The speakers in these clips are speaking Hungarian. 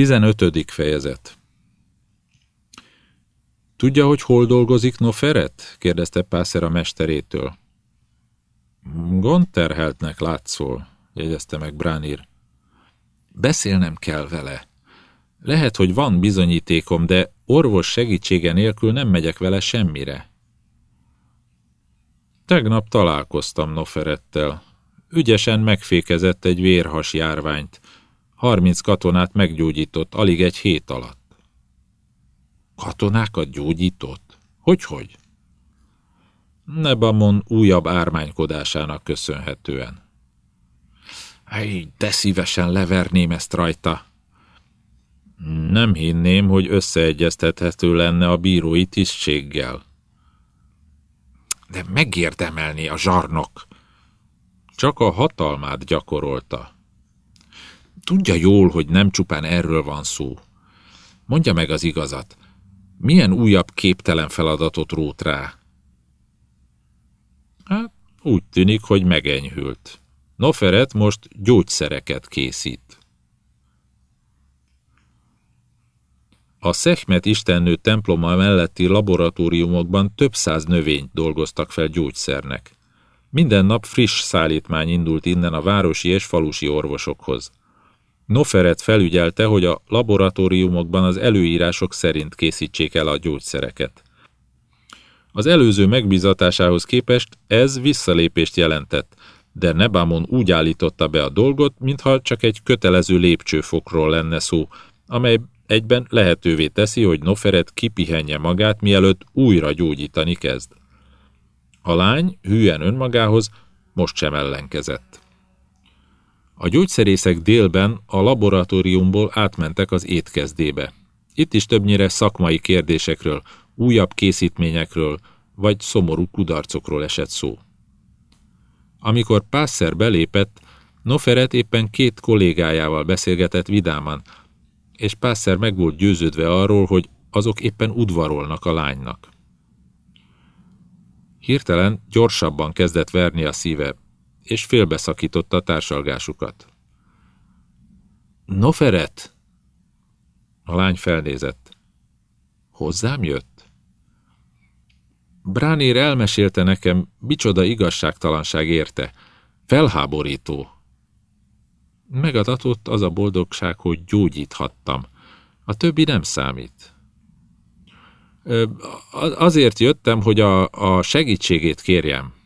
15. fejezet Tudja, hogy hol dolgozik Noferet? kérdezte Pászer a mesterétől. Gondterheltnek látszol, jegyezte meg Bránir. Beszélnem kell vele. Lehet, hogy van bizonyítékom, de orvos segítsége nélkül nem megyek vele semmire. Tegnap találkoztam Noferettel. Ügyesen megfékezett egy vérhas járványt. Harminc katonát meggyógyított alig egy hét alatt. Katonákat gyógyított? Hogyhogy? Nebamon újabb ármánykodásának köszönhetően. Hely, de szívesen leverném ezt rajta. Nem hinném, hogy összeegyeztethető lenne a bírói tisztséggel. De megérdemelni a zsarnok. Csak a hatalmát gyakorolta. Tudja jól, hogy nem csupán erről van szó. Mondja meg az igazat. Milyen újabb képtelen feladatot rót rá? Hát, úgy tűnik, hogy megenyhült. Noferet most gyógyszereket készít. A Szechmet istennő temploma melletti laboratóriumokban több száz növényt dolgoztak fel gyógyszernek. Minden nap friss szállítmány indult innen a városi és falusi orvosokhoz. Noferet felügyelte, hogy a laboratóriumokban az előírások szerint készítsék el a gyógyszereket. Az előző megbízatásához képest ez visszalépést jelentett, de Nebamon úgy állította be a dolgot, mintha csak egy kötelező lépcsőfokról lenne szó, amely egyben lehetővé teszi, hogy Noferet kipihenje magát, mielőtt újra gyógyítani kezd. A lány hülyen önmagához most sem ellenkezett. A gyógyszerészek délben a laboratóriumból átmentek az étkezdébe. Itt is többnyire szakmai kérdésekről, újabb készítményekről, vagy szomorú kudarcokról esett szó. Amikor Pászer belépett, Noferet éppen két kollégájával beszélgetett vidáman, és Pászer meg volt győződve arról, hogy azok éppen udvarolnak a lánynak. Hirtelen gyorsabban kezdett verni a szíve, és félbeszakította a társalgásukat. Noferet! A lány felnézett. Hozzám jött? Bránér elmesélte nekem, micsoda igazságtalanság érte. Felháborító. Megadatott az a boldogság, hogy gyógyíthattam. A többi nem számít. Azért jöttem, hogy a, a segítségét kérjem.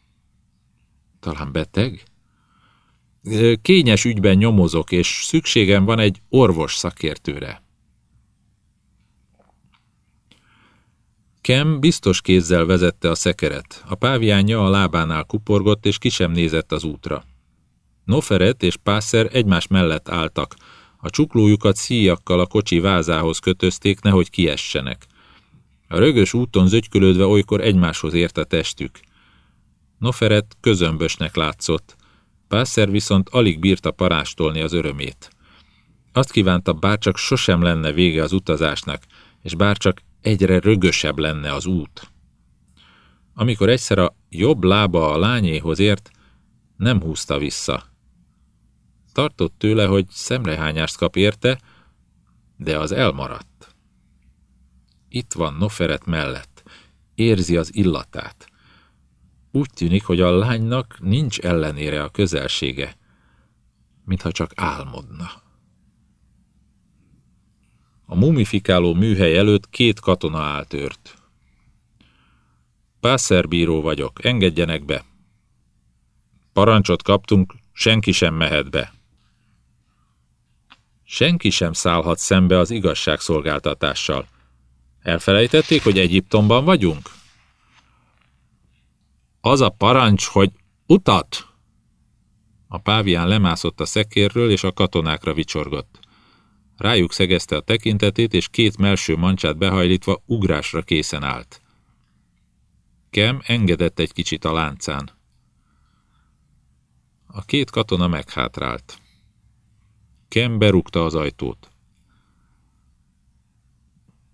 Talán beteg? Kényes ügyben nyomozok, és szükségem van egy orvos szakértőre. Kem biztos kézzel vezette a szekeret. A páviánja a lábánál kuporgott, és ki sem nézett az útra. Noferet és Pászer egymás mellett álltak. A csuklójukat szíjakkal a kocsi vázához kötözték, nehogy kiessenek. A rögös úton zögykölődve olykor egymáshoz ért a testük. Noferet közömbösnek látszott. Pászer viszont alig bírta parástolni az örömét. Azt kívánta, bárcsak sosem lenne vége az utazásnak, és bárcsak egyre rögösebb lenne az út. Amikor egyszer a jobb lába a lányéhoz ért, nem húzta vissza. Tartott tőle, hogy szemrehányást kap érte, de az elmaradt. Itt van Noferet mellett, érzi az illatát. Úgy tűnik, hogy a lánynak nincs ellenére a közelsége, mintha csak álmodna. A mumifikáló műhely előtt két katona állt őrt. Pászerbíró vagyok, engedjenek be. Parancsot kaptunk, senki sem mehet be. Senki sem szállhat szembe az igazságszolgáltatással. Elfelejtették, hogy Egyiptomban vagyunk? Az a parancs, hogy utat! A pávián lemászott a szekérről, és a katonákra vicsorgott. Rájuk szegezte a tekintetét, és két melső mancsát behajlítva ugrásra készen állt. Kem engedett egy kicsit a láncán. A két katona meghátrált. Kem berúgta az ajtót.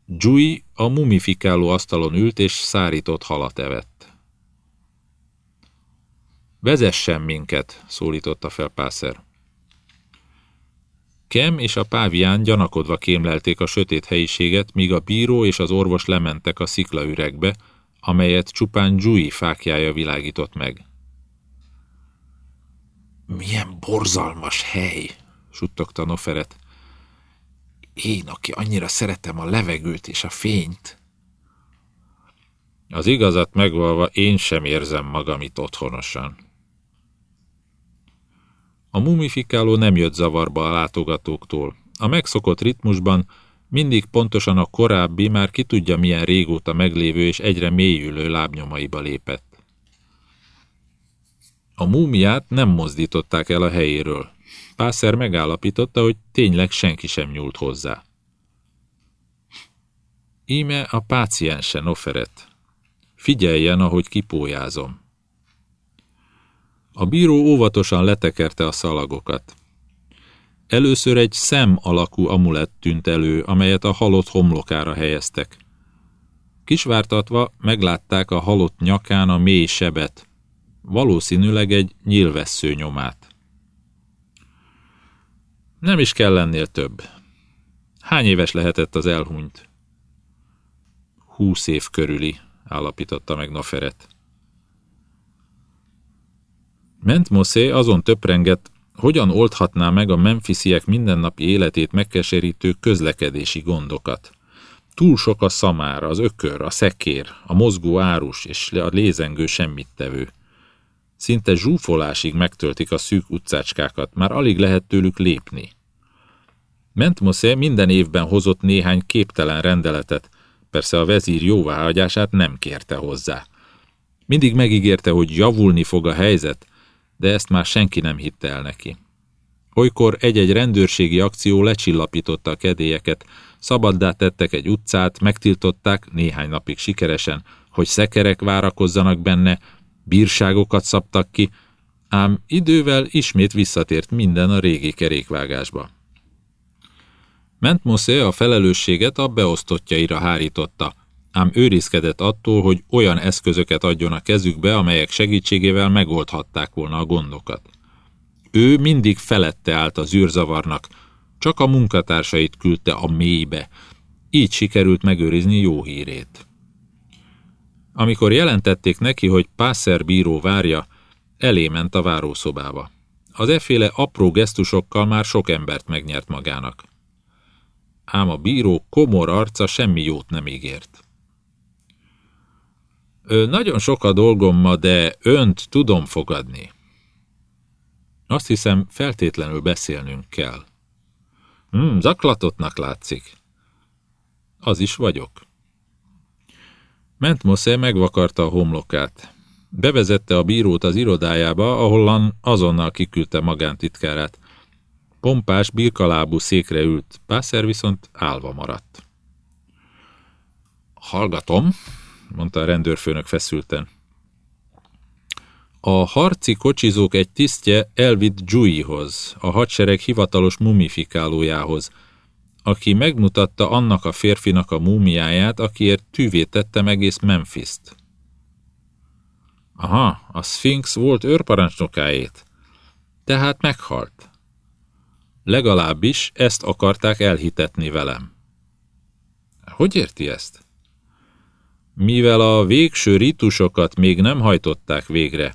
Jui a mumifikáló asztalon ült, és szárított halat evett. Vezessen minket, szólította fel Pászer. Kem és a pávián gyanakodva kémlelték a sötét helyiséget, míg a bíró és az orvos lementek a sziklaüregbe, amelyet csupán Jui fákjája világított meg. Milyen borzalmas hely, suttogta Noferet. Én, aki annyira szeretem a levegőt és a fényt. Az igazat megvalva én sem érzem magam itt otthonosan. A mumifikáló nem jött zavarba a látogatóktól. A megszokott ritmusban mindig pontosan a korábbi, már ki tudja milyen régóta meglévő és egyre mélyülő lábnyomaiba lépett. A múmiát nem mozdították el a helyéről. Pászer megállapította, hogy tényleg senki sem nyúlt hozzá. Íme a páciense Noferet. Figyeljen, ahogy kipójázom. A bíró óvatosan letekerte a szalagokat. Először egy szem alakú amulett tűnt elő, amelyet a halott homlokára helyeztek. Kisvártatva meglátták a halott nyakán a mély sebet, valószínűleg egy nyilvessző nyomát. Nem is kell lennél több. Hány éves lehetett az elhunyt? Húsz év körüli, állapította meg Noferet. Mentmoszé azon töprengett, hogyan oldhatná meg a memfisiek mindennapi életét megkeserítő közlekedési gondokat. Túl sok a szamár, az ökör, a szekér, a mozgó árus és a lézengő semmittevő. Szinte zsúfolásig megtöltik a szűk utcácskákat, már alig lehet tőlük lépni. Mentmoszé minden évben hozott néhány képtelen rendeletet, persze a vezír jóváhagyását nem kérte hozzá. Mindig megígérte, hogy javulni fog a helyzet, de ezt már senki nem hitte el neki. Olykor egy-egy rendőrségi akció lecsillapította a kedélyeket, szabaddá tettek egy utcát, megtiltották néhány napig sikeresen, hogy szekerek várakozzanak benne, bírságokat szabtak ki, ám idővel ismét visszatért minden a régi kerékvágásba. Mentmoszé a felelősséget a beosztottjaira hárította, ám őrizkedett attól, hogy olyan eszközöket adjon a kezükbe, amelyek segítségével megoldhatták volna a gondokat. Ő mindig felette állt az űrzavarnak, csak a munkatársait küldte a mélybe, így sikerült megőrizni jó hírét. Amikor jelentették neki, hogy Pászer bíró várja, elé ment a várószobába. Az efféle apró gesztusokkal már sok embert megnyert magának. Ám a bíró komor arca semmi jót nem ígért. Nagyon sok a dolgom ma, de önt tudom fogadni. Azt hiszem, feltétlenül beszélnünk kell. Hmm, zaklatottnak látszik. Az is vagyok. Mentmosze megvakarta a homlokát. Bevezette a bírót az irodájába, ahol azonnal kiküldte magántitkárát. Pompás, birkalábú székre ült, Pászer viszont állva maradt. Hallgatom, mondta a rendőrfőnök feszülten. A harci kocsizók egy tisztje elvitt Juihoz, a hadsereg hivatalos mumifikálójához, aki megmutatta annak a férfinak a múmiáját, akiért tűvé tettem egész Memphis-t. Aha, a Sphinx volt őrparancsnokáét. Tehát meghalt. Legalábbis ezt akarták elhitetni velem. Hogy érti ezt? Mivel a végső ritusokat még nem hajtották végre,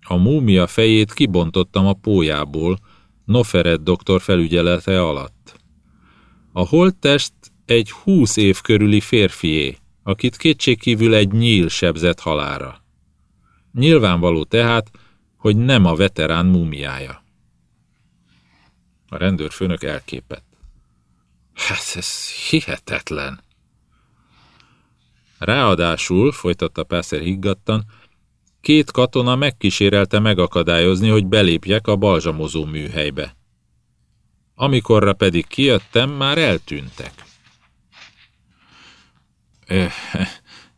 a múmia fejét kibontottam a pójából, Noferet doktor felügyelete alatt. A holttest egy húsz év körüli férfié, akit kétségkívül egy nyíl sebzett halára. Nyilvánvaló tehát, hogy nem a veterán múmiája. A rendőrfőnök elképett. Hát ez hihetetlen. Ráadásul, folytatta Pászer higgadtan, két katona megkísérelte megakadályozni, hogy belépjek a balzsamozó műhelybe. Amikorra pedig kijöttem, már eltűntek.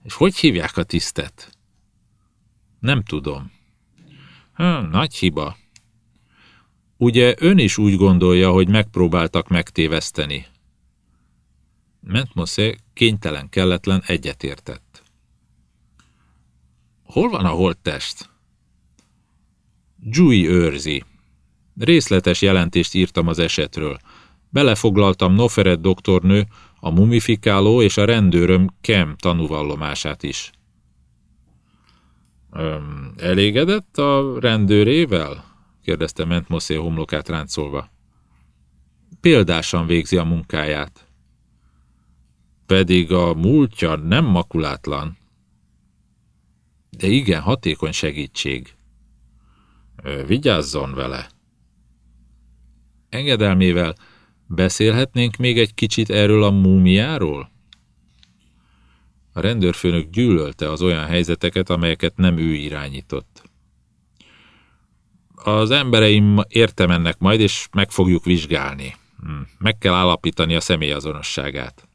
És hogy hívják a tisztet? Nem tudom. Ha, nagy hiba. Ugye ön is úgy gondolja, hogy megpróbáltak megtéveszteni? Mentmosze kénytelen, kelletlen egyetértett. Hol van a holttest? Jui őrzi. Részletes jelentést írtam az esetről. Belefoglaltam Noferet doktornő, a mumifikáló és a rendőröm Kem tanúvallomását is. Öm, elégedett a rendőrével? kérdezte Mentmoszé homlokát ráncolva. Példásan végzi a munkáját. Pedig a múltja nem makulátlan. De igen, hatékony segítség. Vigyázzon vele. Engedelmével beszélhetnénk még egy kicsit erről a múmiáról? A rendőrfőnök gyűlölte az olyan helyzeteket, amelyeket nem ő irányított. Az embereim értem ennek majd, és meg fogjuk vizsgálni. Hm, meg kell állapítani a személyazonosságát.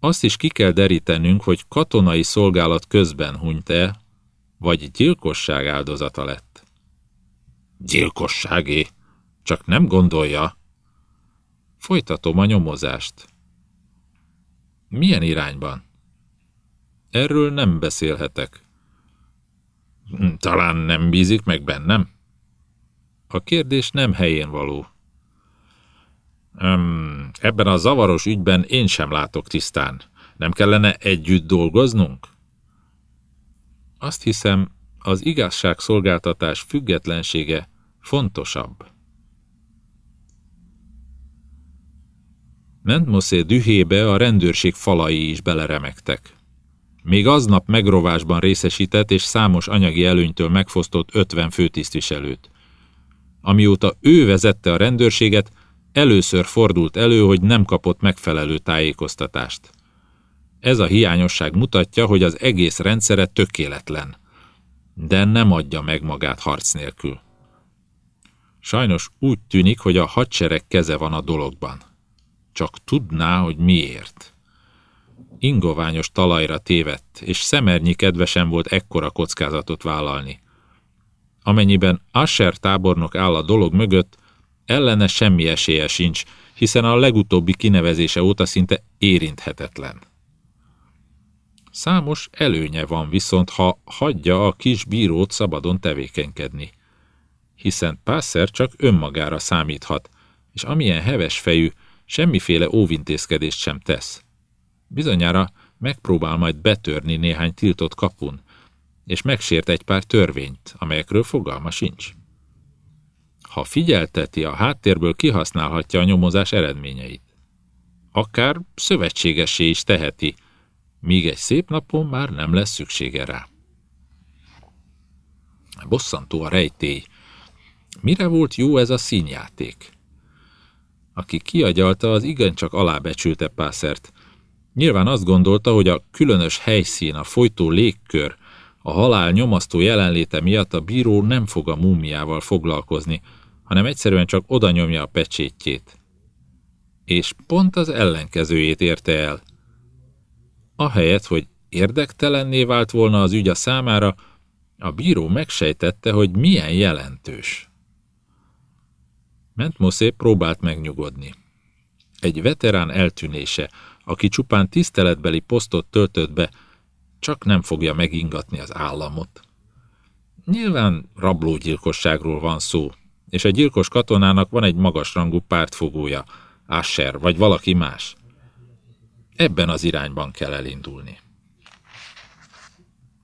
Azt is ki kell derítenünk, hogy katonai szolgálat közben hunyt-e, vagy gyilkosság áldozata lett. Gyilkosságé? Csak nem gondolja. Folytatom a nyomozást. Milyen irányban? Erről nem beszélhetek. Talán nem bízik meg bennem? A kérdés nem helyén való. Um, ebben a zavaros ügyben én sem látok tisztán. Nem kellene együtt dolgoznunk? Azt hiszem, az igazságszolgáltatás függetlensége fontosabb. Mentmoszé dühébe a rendőrség falai is beleremegtek. Még aznap megrovásban részesített és számos anyagi előnytől megfosztott 50 főtisztviselőt. Amióta ő vezette a rendőrséget, először fordult elő, hogy nem kapott megfelelő tájékoztatást. Ez a hiányosság mutatja, hogy az egész rendszere tökéletlen, de nem adja meg magát harc nélkül. Sajnos úgy tűnik, hogy a hadsereg keze van a dologban. Csak tudná, hogy miért. Ingoványos talajra tévedt, és szemernyi kedvesen volt ekkora kockázatot vállalni. Amennyiben Asher tábornok áll a dolog mögött, ellene semmi esélye sincs, hiszen a legutóbbi kinevezése óta szinte érinthetetlen. Számos előnye van viszont, ha hagyja a kis bírót szabadon tevékenykedni. Hiszen Pászer csak önmagára számíthat, és amilyen heves fejű, semmiféle óvintézkedést sem tesz. Bizonyára megpróbál majd betörni néhány tiltott kapun, és megsért egy pár törvényt, amelyekről fogalma sincs. Ha figyelteti, a háttérből kihasználhatja a nyomozás eredményeit. Akár szövetségessé is teheti, míg egy szép napon már nem lesz szüksége rá. Bosszantó a rejtély. Mire volt jó ez a színjáték? Aki kiagyalta, az igencsak alábecsülte Pászert. Nyilván azt gondolta, hogy a különös helyszín, a folytó légkör, a halál nyomasztó jelenléte miatt a bíró nem fog a múmiával foglalkozni, hanem egyszerűen csak oda nyomja a pecsétjét. És pont az ellenkezőjét érte el. Ahelyett, hogy érdektelenné vált volna az ügy a számára, a bíró megsejtette, hogy milyen jelentős. Mentmoszé próbált megnyugodni. Egy veterán eltűnése, aki csupán tiszteletbeli posztot töltött be, csak nem fogja megingatni az államot. Nyilván rablógyilkosságról van szó, és a gyilkos katonának van egy magasrangú pártfogója, Asher vagy valaki más. Ebben az irányban kell elindulni.